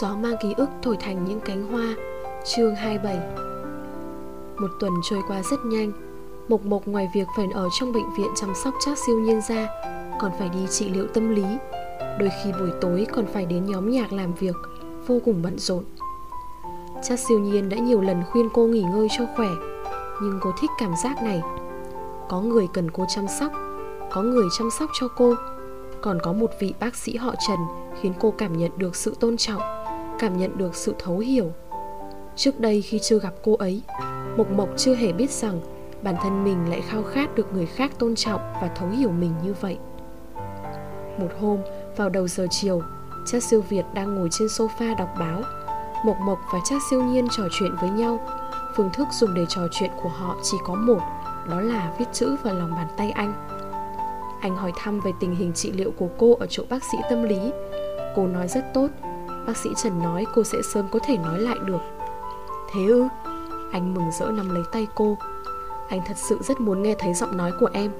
Gió mang ký ức thổi thành những cánh hoa. Chương 27 Một tuần trôi qua rất nhanh. Mộc Mộc ngoài việc phải ở trong bệnh viện chăm sóc chắc siêu nhiên ra, Còn phải đi trị liệu tâm lý. Đôi khi buổi tối còn phải đến nhóm nhạc làm việc, Vô cùng bận rộn. Chắc siêu nhiên đã nhiều lần khuyên cô nghỉ ngơi cho khỏe, Nhưng cô thích cảm giác này. Có người cần cô chăm sóc, Có người chăm sóc cho cô, Còn có một vị bác sĩ họ Trần Khiến cô cảm nhận được sự tôn trọng. Cảm nhận được sự thấu hiểu. Trước đây khi chưa gặp cô ấy, Mộc Mộc chưa hề biết rằng Bản thân mình lại khao khát được người khác tôn trọng Và thấu hiểu mình như vậy. Một hôm, vào đầu giờ chiều, Cha siêu Việt đang ngồi trên sofa đọc báo. Mộc Mộc và cha siêu nhiên trò chuyện với nhau. Phương thức dùng để trò chuyện của họ chỉ có một, Đó là viết chữ vào lòng bàn tay anh. Anh hỏi thăm về tình hình trị liệu của cô ở chỗ bác sĩ tâm lý. Cô nói rất tốt Bác sĩ Trần nói cô sẽ sớm có thể nói lại được. Thế ư? Anh mừng rỡ nắm lấy tay cô. Anh thật sự rất muốn nghe thấy giọng nói của em.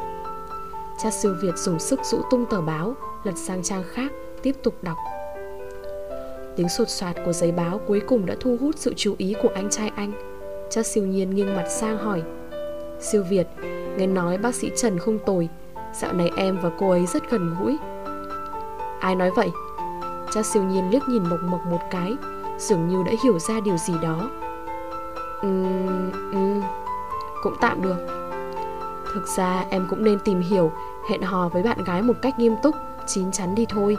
Cha siêu Việt dùng sức rũ tung tờ báo, Lật sang trang khác, Tiếp tục đọc. Tiếng sột soạt của giấy báo cuối cùng đã thu hút sự chú ý của anh trai anh. Cha siêu nhiên nghiêng mặt sang hỏi, Siêu Việt, Nghe nói bác sĩ Trần không tồi. Dạo này em và cô ấy rất gần gũi. Ai nói vậy? Cha siêu nhiên liếc nhìn Mộc Mộc một cái Dường như đã hiểu ra điều gì đó. Uhm, uhm, cũng tạm được. Thực ra em cũng nên tìm hiểu Hẹn hò với bạn gái một cách nghiêm túc Chín chắn đi thôi.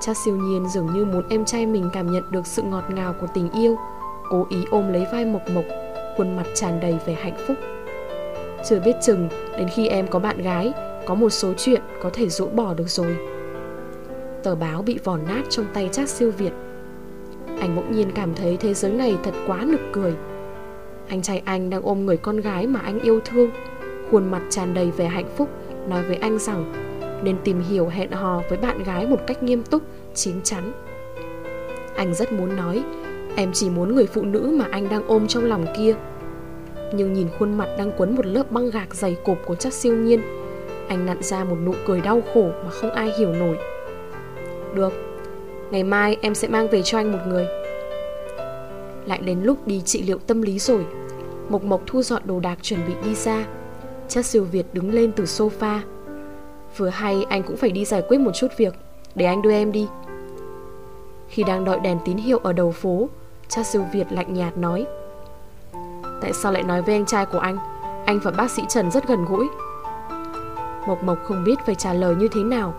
Cha siêu nhiên dường như muốn em trai mình cảm nhận được sự ngọt ngào của tình yêu Cố ý ôm lấy vai Mộc Mộc Khuôn mặt tràn đầy vẻ hạnh phúc. Chưa biết chừng Đến khi em có bạn gái Có một số chuyện có thể rũ bỏ được rồi. Tờ báo bị vòn nát trong tay Trác siêu Việt. Anh bỗng nhiên cảm thấy thế giới này thật quá nực cười. Anh trai anh đang ôm người con gái mà anh yêu thương. Khuôn mặt tràn đầy vẻ hạnh phúc Nói với anh rằng Nên tìm hiểu hẹn hò với bạn gái một cách nghiêm túc, chín chắn. Anh rất muốn nói Em chỉ muốn người phụ nữ mà anh đang ôm trong lòng kia. Nhưng nhìn khuôn mặt đang quấn một lớp băng gạc dày cộp của chắc siêu nhiên Anh nặn ra một nụ cười đau khổ mà không ai hiểu nổi được. Ngày mai em sẽ mang về cho anh một người. Lại đến lúc đi trị liệu tâm lý rồi, Mộc Mộc thu dọn đồ đạc chuẩn bị đi ra. Chắc siêu Việt đứng lên từ sofa. Vừa hay anh cũng phải đi giải quyết một chút việc, Để anh đưa em đi. Khi đang đợi đèn tín hiệu ở đầu phố Cha siêu Việt lạnh nhạt nói, Tại sao lại nói với anh trai của anh? Anh và bác sĩ Trần rất gần gũi. Mộc Mộc không biết phải trả lời như thế nào.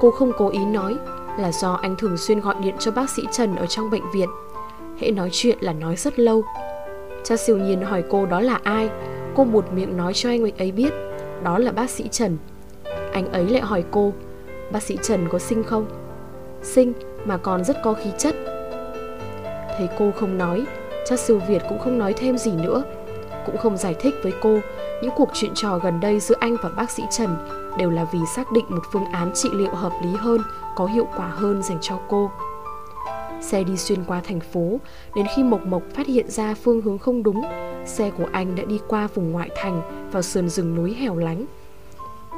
Cô không cố ý nói là do anh thường xuyên gọi điện cho bác sĩ Trần ở trong bệnh viện. Hễ nói chuyện là nói rất lâu. Cha siêu nhiên hỏi cô đó là ai, cô buột miệng nói cho anh ấy biết, đó là bác sĩ Trần. Anh ấy lại hỏi cô, bác sĩ Trần có sinh không? Sinh mà còn rất có khí chất. Thấy cô không nói, cha siêu Việt cũng không nói thêm gì nữa, cũng không giải thích với cô. Những cuộc chuyện trò gần đây giữa anh và bác sĩ Trần đều là vì xác định một phương án trị liệu hợp lý hơn, có hiệu quả hơn dành cho cô. Xe đi xuyên qua thành phố, Đến khi Mộc Mộc phát hiện ra phương hướng không đúng, Xe của anh đã đi qua vùng ngoại thành Vào sườn rừng núi hẻo lánh.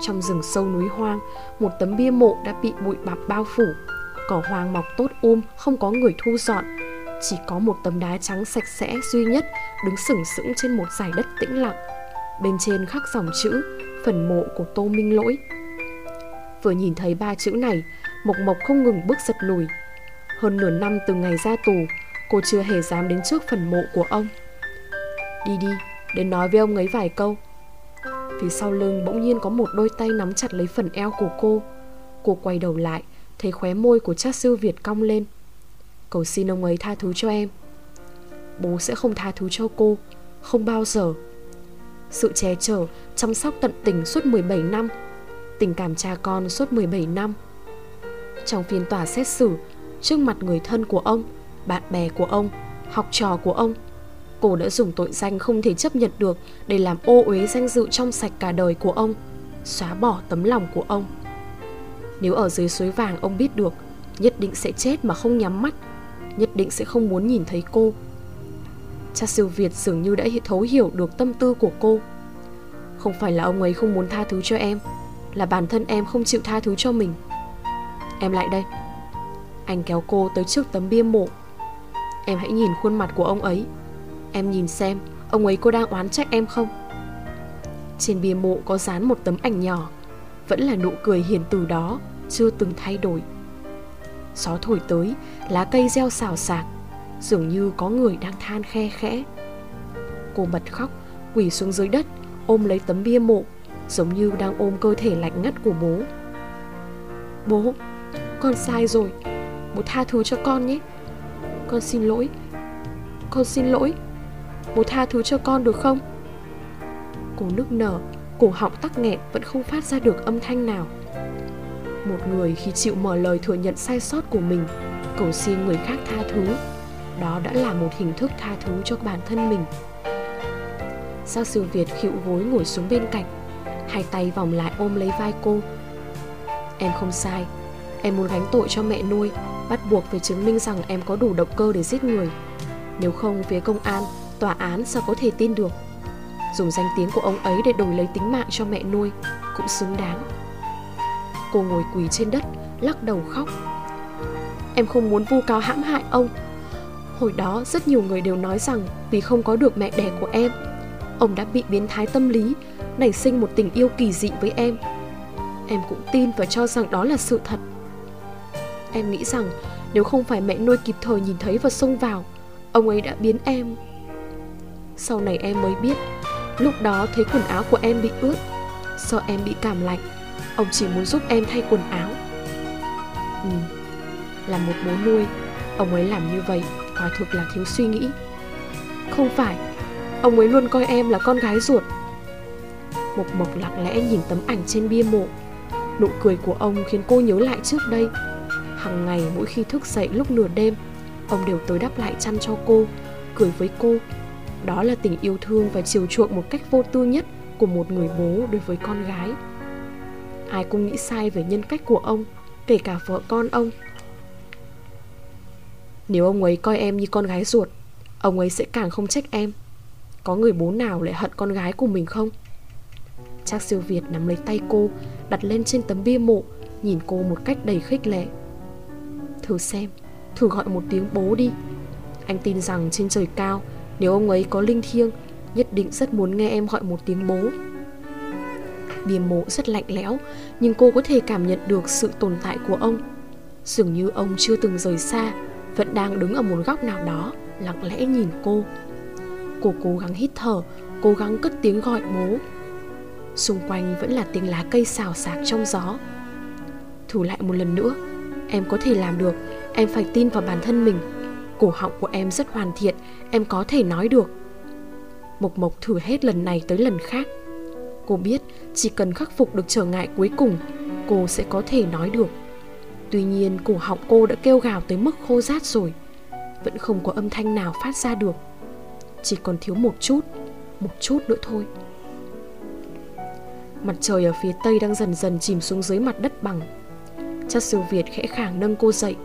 Trong rừng sâu núi hoang, Một tấm bia mộ đã bị bụi bặm bao phủ. Cỏ hoang mọc tốt um Không có người thu dọn. Chỉ có một tấm đá trắng sạch sẽ duy nhất Đứng sừng sững trên một giải đất tĩnh lặng. Bên trên khắc dòng chữ, Phần mộ của Tô Minh Lỗi. Vừa nhìn thấy ba chữ này, Mộc Mộc không ngừng bước giật lùi. Hơn nửa năm từ ngày ra tù, Cô chưa hề dám đến trước phần mộ của ông. Đi đi, Đến nói với ông ấy vài câu. Phía sau lưng bỗng nhiên có một đôi tay nắm chặt lấy phần eo của cô. Cô quay đầu lại, Thấy khóe môi của cha sư Việt cong lên. Cầu xin ông ấy tha thứ cho em. Bố sẽ không tha thứ cho cô Không bao giờ. Sự che chở, chăm sóc tận tình suốt 17 năm Tình cảm cha con suốt 17 năm. Trong phiên tòa xét xử Trước mặt người thân của ông Bạn bè của ông Học trò của ông Cô đã dùng tội danh không thể chấp nhận được Để làm ô uế danh dự trong sạch cả đời của ông Xóa bỏ tấm lòng của ông. Nếu ở dưới suối vàng ông biết được Nhất định sẽ chết mà không nhắm mắt. Nhất định sẽ không muốn nhìn thấy cô. Cha siêu Việt dường như đã thấu hiểu được tâm tư của cô. Không phải là ông ấy không muốn tha thứ cho em, Là bản thân em không chịu tha thứ cho mình. Em lại đây. Anh kéo cô tới trước tấm bia mộ. Em hãy nhìn khuôn mặt của ông ấy. Em nhìn xem, Ông ấy có đang oán trách em không? Trên bia mộ có dán một tấm ảnh nhỏ. Vẫn là nụ cười hiền từ đó, Chưa từng thay đổi. Gió thổi tới, Lá cây reo xào xạc, Dường như có người đang than khe khẽ. Cô bật khóc, Quỳ xuống dưới đất, Ôm lấy tấm bia mộ, Giống như đang ôm cơ thể lạnh ngắt của bố. Bố, Con sai rồi, Bố tha thứ cho con nhé. Con xin lỗi, Con xin lỗi, Bố tha thứ cho con được không? Cô nức nở, Cổ họng tắc nghẹn, vẫn không phát ra được âm thanh nào. Một người khi chịu mở lời thừa nhận sai sót của mình, Cầu xin người khác tha thứ. Đó đã là một hình thức tha thứ cho bản thân mình. Sao sư Việt khịu gối ngồi xuống bên cạnh, Hai tay vòng lại ôm lấy vai cô. Em không sai, Em muốn gánh tội cho mẹ nuôi, Bắt buộc phải chứng minh rằng em có đủ động cơ để giết người. Nếu không, phía công an, Tòa án sao có thể tin được? Dùng danh tiếng của ông ấy để đổi lấy tính mạng cho mẹ nuôi Cũng xứng đáng. Cô ngồi quỳ trên đất, Lắc đầu khóc. Em không muốn vu cáo hãm hại ông. Hồi đó, rất nhiều người đều nói rằng Vì không có được mẹ đẻ của em, Ông đã bị biến thái tâm lý, Nảy sinh một tình yêu kỳ dị với em. Em cũng tin và cho rằng đó là sự thật. Em nghĩ rằng nếu không phải mẹ nuôi kịp thời nhìn thấy và xông vào, Ông ấy đã biến em. Sau này em mới biết, Lúc đó thấy quần áo của em bị ướt Sợ em bị cảm lạnh Ông chỉ muốn giúp em thay quần áo. Ừ Là một bố nuôi. Ông ấy làm như vậy Quả thực là thiếu suy nghĩ. Không phải, Ông ấy luôn coi em là con gái ruột. Mộc Mộc lặng lẽ nhìn tấm ảnh trên bia mộ. Nụ cười của ông khiến cô nhớ lại trước đây. Hằng ngày mỗi khi thức dậy lúc nửa đêm, Ông đều tới đắp lại chăn cho cô, Cười với cô. Đó là tình yêu thương và chiều chuộng một cách vô tư nhất Của một người bố đối với con gái. Ai cũng nghĩ sai về nhân cách của ông, Kể cả vợ con ông. Nếu ông ấy coi em như con gái ruột, Ông ấy sẽ càng không trách em. Có người bố nào lại hận con gái của mình không? Trác siêu Việt nắm lấy tay cô, Đặt lên trên tấm bia mộ, Nhìn cô một cách đầy khích lệ. Thử xem, Thử gọi một tiếng bố đi. Anh tin rằng trên trời cao, Nếu ông ấy có linh thiêng, Nhất định rất muốn nghe em gọi một tiếng bố. Bia mộ rất lạnh lẽo, Nhưng cô có thể cảm nhận được sự tồn tại của ông. Dường như ông chưa từng rời xa, Vẫn đang đứng ở một góc nào đó, Lặng lẽ nhìn cô. Cô cố gắng hít thở, Cố gắng cất tiếng gọi bố. Xung quanh vẫn là tiếng lá cây xào xạc trong gió. Thử lại một lần nữa, Em có thể làm được, Em phải tin vào bản thân mình. Cổ họng của em rất hoàn thiện, Em có thể nói được. Mộc Mộc thử hết lần này tới lần khác. Cô biết chỉ cần khắc phục được trở ngại cuối cùng Cô sẽ có thể nói được. Tuy nhiên cổ họng cô đã kêu gào tới mức khô rát rồi. Vẫn không có âm thanh nào phát ra được. Chỉ còn thiếu một chút Một chút nữa thôi. Mặt trời ở phía tây đang dần dần chìm xuống dưới mặt đất bằng. Chắc siêu Việt khẽ khàng nâng cô dậy.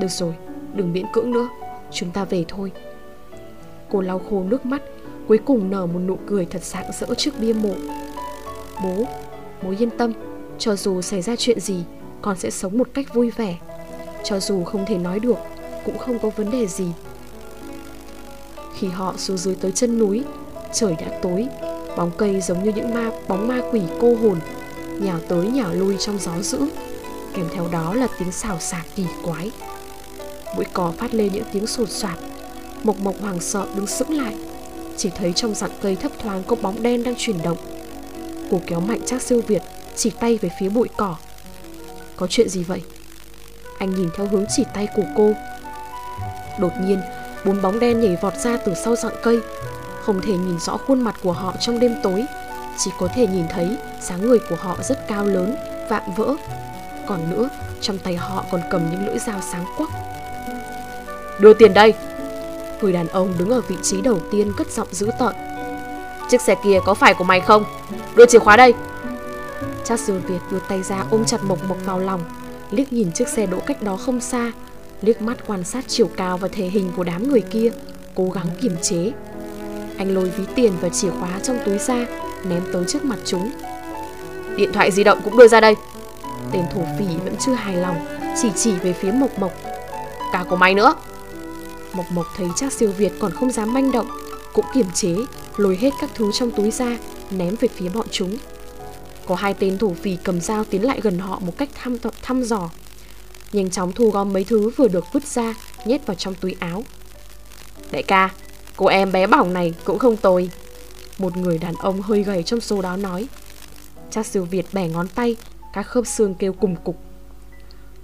Được rồi, đừng miễn cưỡng nữa Chúng ta về thôi. Cô lau khô nước mắt Cuối cùng nở một nụ cười thật sáng rỡ trước bia mộ. Bố, bố yên tâm Cho dù xảy ra chuyện gì Con sẽ sống một cách vui vẻ. Cho dù không thể nói được Cũng không có vấn đề gì. Khi họ xuống dưới tới chân núi Trời đã tối Bóng cây giống như những ma bóng ma quỷ cô hồn Nhào tới nhào lui trong gió dữ Kèm theo đó là tiếng xào xạc kỳ quái. Bụi cỏ phát lên những tiếng sột soạt Mộc mộc hoàng sợ đứng sững lại. Chỉ thấy trong rặng cây thấp thoáng có bóng đen đang chuyển động. Cô kéo mạnh chắc siêu Việt Chỉ tay về phía bụi cỏ. Có chuyện gì vậy? Anh nhìn theo hướng chỉ tay của cô. Đột nhiên Bốn bóng đen nhảy vọt ra từ sau rặng cây. Không thể nhìn rõ khuôn mặt của họ trong đêm tối. Chỉ có thể nhìn thấy dáng người của họ rất cao lớn Vạm vỡ. Còn nữa, trong tay họ còn cầm những lưỡi dao sáng quắc. Đưa tiền đây! Người đàn ông đứng ở vị trí đầu tiên cất giọng dữ tợn. Chiếc xe kia có phải của mày không? Đưa chìa khóa đây! Chắc Dương Việt đưa tay ra ôm chặt Mộc Mộc vào lòng, liếc nhìn chiếc xe đỗ cách đó không xa, liếc mắt quan sát chiều cao và thể hình của đám người kia, cố gắng kiềm chế. Anh lôi ví tiền và chìa khóa trong túi ra, ném tới trước mặt chúng. Điện thoại di động cũng đưa ra đây. Tên thổ phỉ vẫn chưa hài lòng Chỉ chỉ về phía Mộc Mộc Cả của mày nữa Mộc Mộc thấy chắc siêu Việt còn không dám manh động Cũng kiềm chế Lôi hết các thứ trong túi ra Ném về phía bọn chúng. Có hai tên thủ phỉ cầm dao tiến lại gần họ Một cách thăm, thăm dò. Nhanh chóng thu gom mấy thứ vừa được vứt ra Nhét vào trong túi áo. Đại ca Cô em bé bỏng này cũng không tồi. Một người đàn ông hơi gầy trong số đó nói. Chắc siêu Việt bẻ ngón tay Các khớp xương kêu cùng cục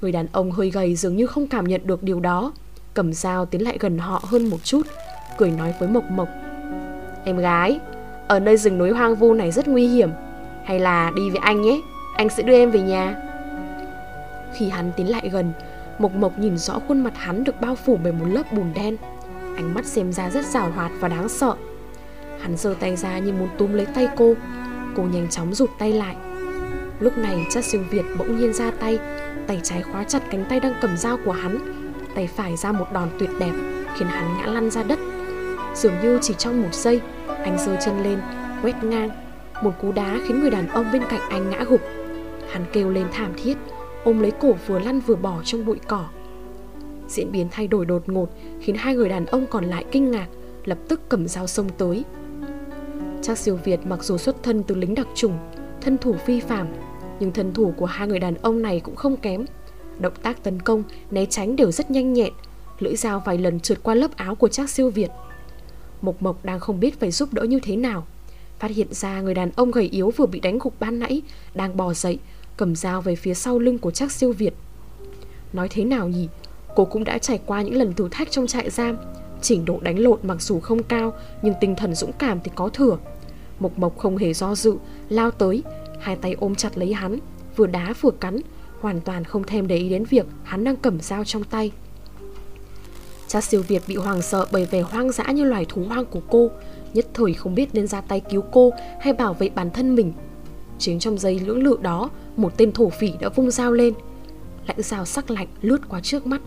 Người đàn ông hơi gầy dường như không cảm nhận được điều đó. Cầm dao tiến lại gần họ hơn một chút, Cười nói với Mộc Mộc. Em gái, Ở nơi rừng núi hoang vu này rất nguy hiểm. Hay là đi với anh nhé, Anh sẽ đưa em về nhà. Khi hắn tiến lại gần, Mộc Mộc nhìn rõ khuôn mặt hắn được bao phủ bởi một lớp bùn đen. Ánh mắt xem ra rất rào hoạt và đáng sợ. Hắn giơ tay ra như muốn túm lấy tay cô. Cô nhanh chóng rụt tay lại. Lúc này cha siêu Việt bỗng nhiên ra tay Tay trái khóa chặt cánh tay đang cầm dao của hắn. Tay phải ra một đòn tuyệt đẹp Khiến hắn ngã lăn ra đất. Dường như chỉ trong một giây Anh giơ chân lên, quét ngang. Một cú đá khiến người đàn ông bên cạnh anh ngã gục. Hắn kêu lên thảm thiết Ôm lấy cổ vừa lăn vừa bỏ trong bụi cỏ. Diễn biến thay đổi đột ngột Khiến hai người đàn ông còn lại kinh ngạc Lập tức cầm dao xông tới. Chắc siêu Việt mặc dù xuất thân từ lính đặc trùng Thân thủ phi phàm Nhưng thân thủ của hai người đàn ông này cũng không kém. Động tác tấn công, né tránh đều rất nhanh nhẹn. Lưỡi dao vài lần trượt qua lớp áo của Trác siêu Việt. Mộc Mộc đang không biết phải giúp đỡ như thế nào. Phát hiện ra người đàn ông gầy yếu vừa bị đánh gục ban nãy Đang bò dậy Cầm dao về phía sau lưng của Trác siêu Việt. Nói thế nào nhỉ? Cô cũng đã trải qua những lần thử thách trong trại giam. Trình độ đánh lộn mặc dù không cao Nhưng tinh thần dũng cảm thì có thừa. Mộc Mộc không hề do dự Lao tới Hai tay ôm chặt lấy hắn Vừa đá vừa cắn Hoàn toàn không thèm để ý đến việc hắn đang cầm dao trong tay. Cha siêu Việt bị hoàng sợ bởi vẻ hoang dã như loài thú hoang của cô, Nhất thời không biết nên ra tay cứu cô hay bảo vệ bản thân mình. Chính trong giây lưỡng lự đó, Một tên thổ phỉ đã vung dao lên. Lãnh dao sắc lạnh lướt qua trước mắt.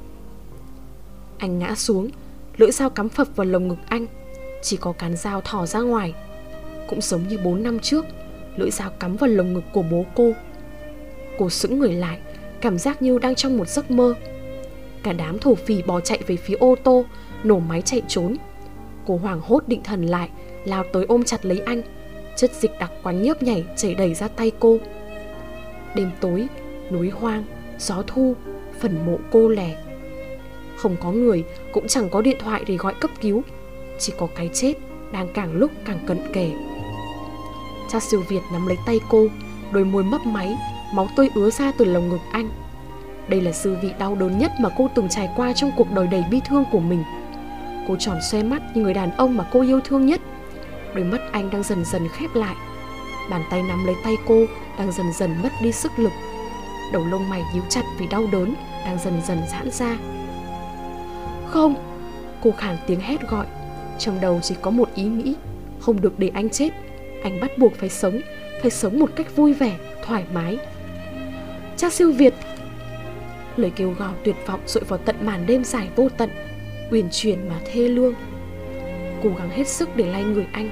Anh ngã xuống, Lưỡi dao cắm phập vào lồng ngực anh. Chỉ có cán dao thỏ ra ngoài. Cũng giống như 4 năm trước, Lưỡi dao cắm vào lồng ngực của bố cô. Cô sững người lại Cảm giác như đang trong một giấc mơ. Cả đám thổ phỉ bò chạy về phía ô tô, Nổ máy chạy trốn. Cô hoảng hốt định thần lại, Lao tới ôm chặt lấy anh. Chất dịch đặc quánh nhớp nhảy chảy đầy ra tay cô. Đêm tối, Núi hoang, Gió thu, Phần mộ cô lẻ. Không có người, Cũng chẳng có điện thoại để gọi cấp cứu. Chỉ có cái chết Đang càng lúc càng cận kề. Cha siêu Việt nắm lấy tay cô, Đôi môi mấp máy Máu tươi ứa ra từ lồng ngực anh. Đây là sự vị đau đớn nhất mà cô từng trải qua trong cuộc đời đầy bi thương của mình. Cô tròn xoe mắt như người đàn ông mà cô yêu thương nhất. Đôi mắt anh đang dần dần khép lại. Bàn tay nắm lấy tay cô đang dần dần mất đi sức lực. Đầu lông mày nhíu chặt vì đau đớn đang dần dần giãn ra. Không Cô khản tiếng hét gọi. Trong đầu chỉ có một ý nghĩ Không được để anh chết. Anh bắt buộc phải sống Phải sống một cách vui vẻ, thoải mái. Cha siêu Việt. Lời kêu gào tuyệt vọng dội vào tận màn đêm dài vô tận, Uyển chuyển mà thê lương. Cố gắng hết sức để lay người anh.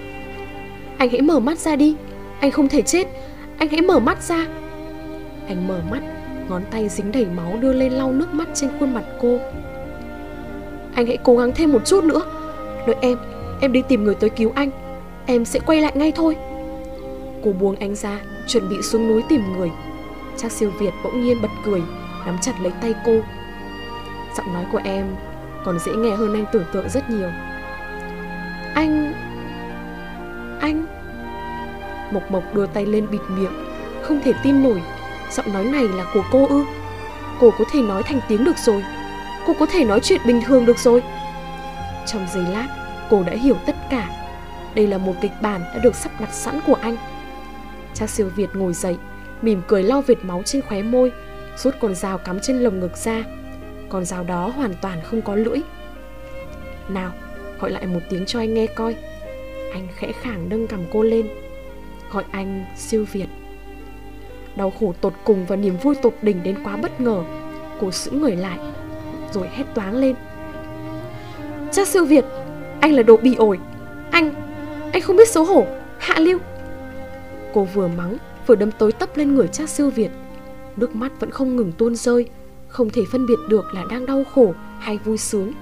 Anh hãy mở mắt ra đi, Anh không thể chết, Anh hãy mở mắt ra. Anh mở mắt, Ngón tay dính đầy máu đưa lên lau nước mắt trên khuôn mặt cô. Anh hãy cố gắng thêm một chút nữa. Đợi em Em đi tìm người tới cứu anh. Em sẽ quay lại ngay thôi. Cô buông anh ra, Chuẩn bị xuống núi tìm người. Trác siêu Việt bỗng nhiên bật cười, Nắm chặt lấy tay cô. Giọng nói của em còn dễ nghe hơn anh tưởng tượng rất nhiều. Anh... Anh... Mộc Mộc đưa tay lên bịt miệng, Không thể tin nổi. Giọng nói này là của cô ư? Cô có thể nói thành tiếng được rồi. Cô có thể nói chuyện bình thường được rồi. Trong giây lát, Cô đã hiểu tất cả. Đây là một kịch bản đã được sắp đặt sẵn của anh. Cha siêu Việt ngồi dậy Mỉm cười lau vệt máu trên khóe môi, Rút con dao cắm trên lồng ngực ra. Con dao đó hoàn toàn không có lưỡi. Nào, Gọi lại một tiếng cho anh nghe coi. Anh khẽ khàng nâng cầm cô lên. Gọi anh siêu Việt. Đau khổ tột cùng và niềm vui tột đỉnh đến quá bất ngờ. Cô sững người lại, Rồi hét toáng lên. Chắc siêu Việt, Anh là đồ bị ổi. Anh Anh không biết xấu hổ. Hạ lưu. Cô vừa mắng Vừa đấm tối tấp lên người cha siêu Việt. Nước mắt vẫn không ngừng tuôn rơi, Không thể phân biệt được là đang đau khổ hay vui sướng.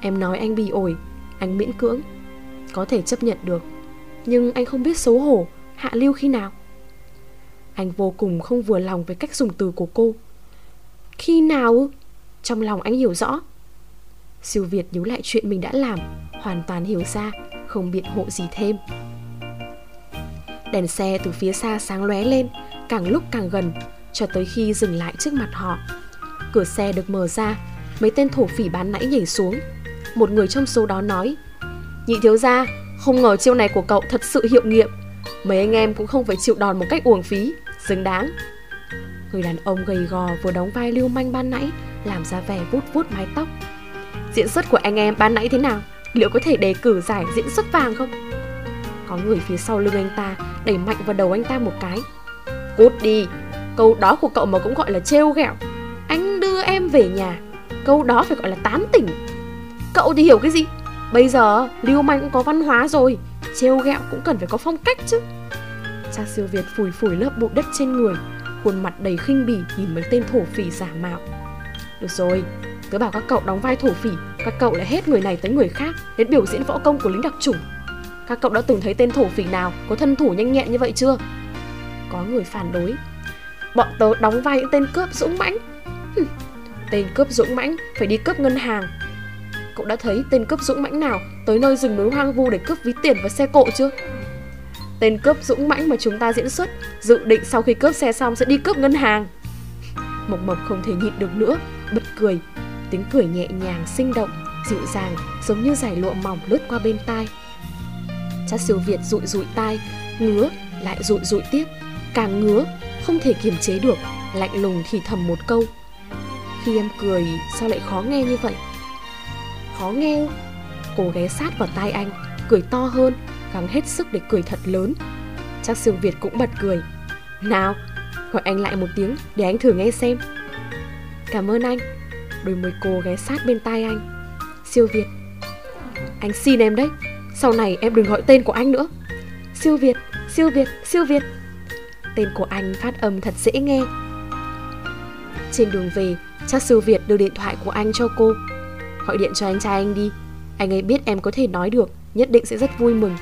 Em nói anh bị ổi, Anh miễn cưỡng, Có thể chấp nhận được, Nhưng anh không biết xấu hổ, Hạ lưu khi nào. Anh vô cùng không vừa lòng với cách dùng từ của cô. Khi nào Trong lòng anh hiểu rõ. Siêu Việt nhớ lại chuyện mình đã làm, Hoàn toàn hiểu ra, Không biện hộ gì thêm. Đèn xe từ phía xa sáng lóe lên, Càng lúc càng gần, Cho tới khi dừng lại trước mặt họ. Cửa xe được mở ra, Mấy tên thổ phỉ bán nãy nhảy xuống. Một người trong số đó nói, Nhị thiếu gia, Không ngờ chiêu này của cậu thật sự hiệu nghiệm. Mấy anh em cũng không phải chịu đòn một cách uổng phí, Xứng đáng. Người đàn ông gầy gò vừa đóng vai lưu manh ban nãy, Làm ra vẻ vút vút mái tóc. Diễn xuất của anh em ban nãy thế nào? Liệu có thể đề cử giải diễn xuất vàng không? Có người phía sau lưng anh ta Đẩy mạnh vào đầu anh ta một cái. Cút đi Câu đó của cậu mà cũng gọi là trêu ghẹo. Anh đưa em về nhà Câu đó phải gọi là tán tỉnh. Cậu thì hiểu cái gì? Bây giờ lưu manh cũng có văn hóa rồi Trêu ghẹo cũng cần phải có phong cách chứ. Cha siêu Việt phủi phủi lớp bụi đất trên người Khuôn mặt đầy khinh bỉ nhìn mấy tên thổ phỉ giả mạo. Được rồi, Tớ bảo các cậu đóng vai thổ phỉ Các cậu lại hết người này tới người khác Đến biểu diễn võ công của lính đặc chủng các cậu đã từng thấy tên thổ phỉ nào Có thân thủ nhanh nhẹn như vậy chưa? Có người phản đối. Bọn tớ đóng vai những tên cướp dũng mãnh. Tên cướp dũng mãnh Phải đi cướp ngân hàng. Cậu đã thấy tên cướp dũng mãnh nào Tới nơi rừng núi hoang vu để cướp ví tiền và xe cộ chưa? Tên cướp dũng mãnh mà chúng ta diễn xuất Dự định sau khi cướp xe xong sẽ đi cướp ngân hàng. Mộc Mộc không thể nhịn được nữa Bật cười. Tiếng cười nhẹ nhàng, sinh động, dịu dàng Giống như giải lụa mỏng lướt qua bên tai. Cha siêu Việt rụi rụi tai Ngứa, lại rụi rụi tiếp. Càng ngứa, không thể kiềm chế được Lạnh lùng thì thầm một câu. Khi em cười sao lại khó nghe như vậy? Khó nghe Cô ghé sát vào tai anh Cười to hơn Gắng hết sức để cười thật lớn. Chắc siêu Việt cũng bật cười. Nào Gọi anh lại một tiếng để anh thử nghe xem. Cảm ơn anh. Đôi môi cô ghé sát bên tai anh. Siêu Việt. Anh xin em đấy. Sau này em đừng gọi tên của anh nữa. Siêu Việt, siêu Việt, siêu Việt. Tên của anh phát âm thật dễ nghe. Trên đường về Chắc siêu Việt đưa điện thoại của anh cho cô. Gọi điện cho anh trai anh đi. Anh ấy biết em có thể nói được Nhất định sẽ rất vui mừng.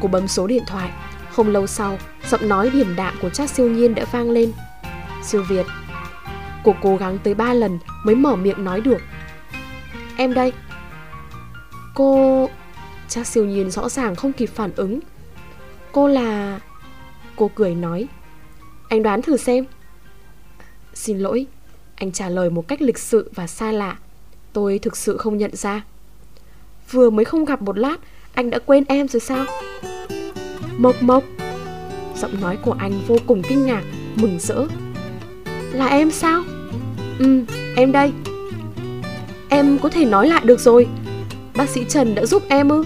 Cô bấm số điện thoại. Không lâu sau Giọng nói điểm đạm của chắc siêu nhiên đã vang lên. Siêu Việt Cô cố gắng tới ba lần mới mở miệng nói được. Em đây. Cô... Chắc siêu nhiên rõ ràng không kịp phản ứng. Cô là... Cô cười nói Anh đoán thử xem. Xin lỗi Anh trả lời một cách lịch sự và xa lạ. Tôi thực sự không nhận ra. Vừa mới không gặp một lát Anh đã quên em rồi sao? Mộc mộc. Giọng nói của anh vô cùng kinh ngạc Mừng rỡ. Là em sao? Ừ, em đây. Em có thể nói lại được rồi. Bác sĩ Trần đã giúp em ư?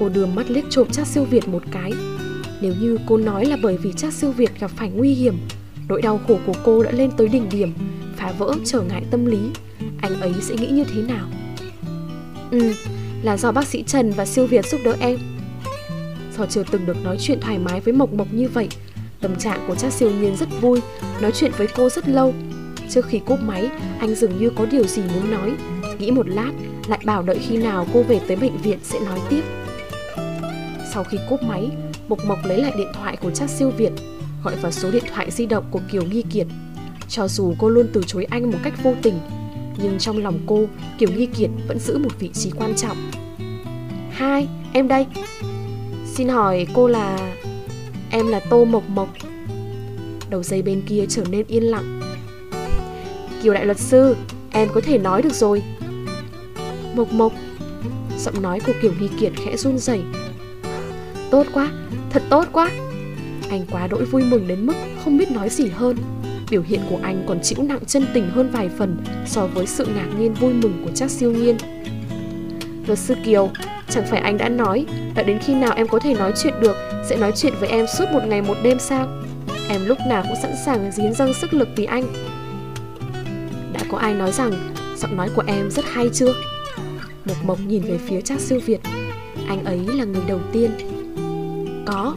Cô đưa mắt liếc trộm chắc siêu Việt một cái Nếu như cô nói là bởi vì chắc siêu Việt gặp phải nguy hiểm Nỗi đau khổ của cô đã lên tới đỉnh điểm Phá vỡ trở ngại tâm lý Anh ấy sẽ nghĩ như thế nào? Ừ, là do bác sĩ Trần và siêu Việt giúp đỡ em Do chưa từng được nói chuyện thoải mái với Mộc Mộc như vậy Tâm trạng của chắc siêu nhiên rất vui Nói chuyện với cô rất lâu Trước khi cúp máy Anh dường như có điều gì muốn nói Nghĩ một lát lại bảo đợi khi nào cô về tới bệnh viện sẽ nói tiếp. Sau khi cúp máy Mộc Mộc lấy lại điện thoại của chắc siêu Việt Gọi vào số điện thoại di động của Kiều Nghi Kiệt. Cho dù cô luôn từ chối anh một cách vô tình Nhưng trong lòng cô Kiều Nghi Kiệt vẫn giữ một vị trí quan trọng. Hai, em đây. Xin hỏi cô là... Em là Tô Mộc Mộc. Đầu dây bên kia trở nên yên lặng. Kiều đại luật sư Em có thể nói được rồi. Mộc Mộc. Giọng nói của Kiều Nghi Kiệt khẽ run rẩy. Tốt quá, thật tốt quá. Anh quá đỗi vui mừng đến mức không biết nói gì hơn. Biểu hiện của anh còn chịu nặng chân tình hơn vài phần So với sự ngạc nhiên vui mừng của chắc siêu nhiên. Luật sư Kiều, chẳng phải anh đã nói Đợi đến khi nào em có thể nói chuyện được Sẽ nói chuyện với em suốt một ngày một đêm sao? Em lúc nào cũng sẵn sàng hiến dâng sức lực vì anh. Đã có ai nói rằng Giọng nói của em rất hay chưa? Mộc Mộc nhìn về phía Trác Siêu Việt. Anh ấy là người đầu tiên. Có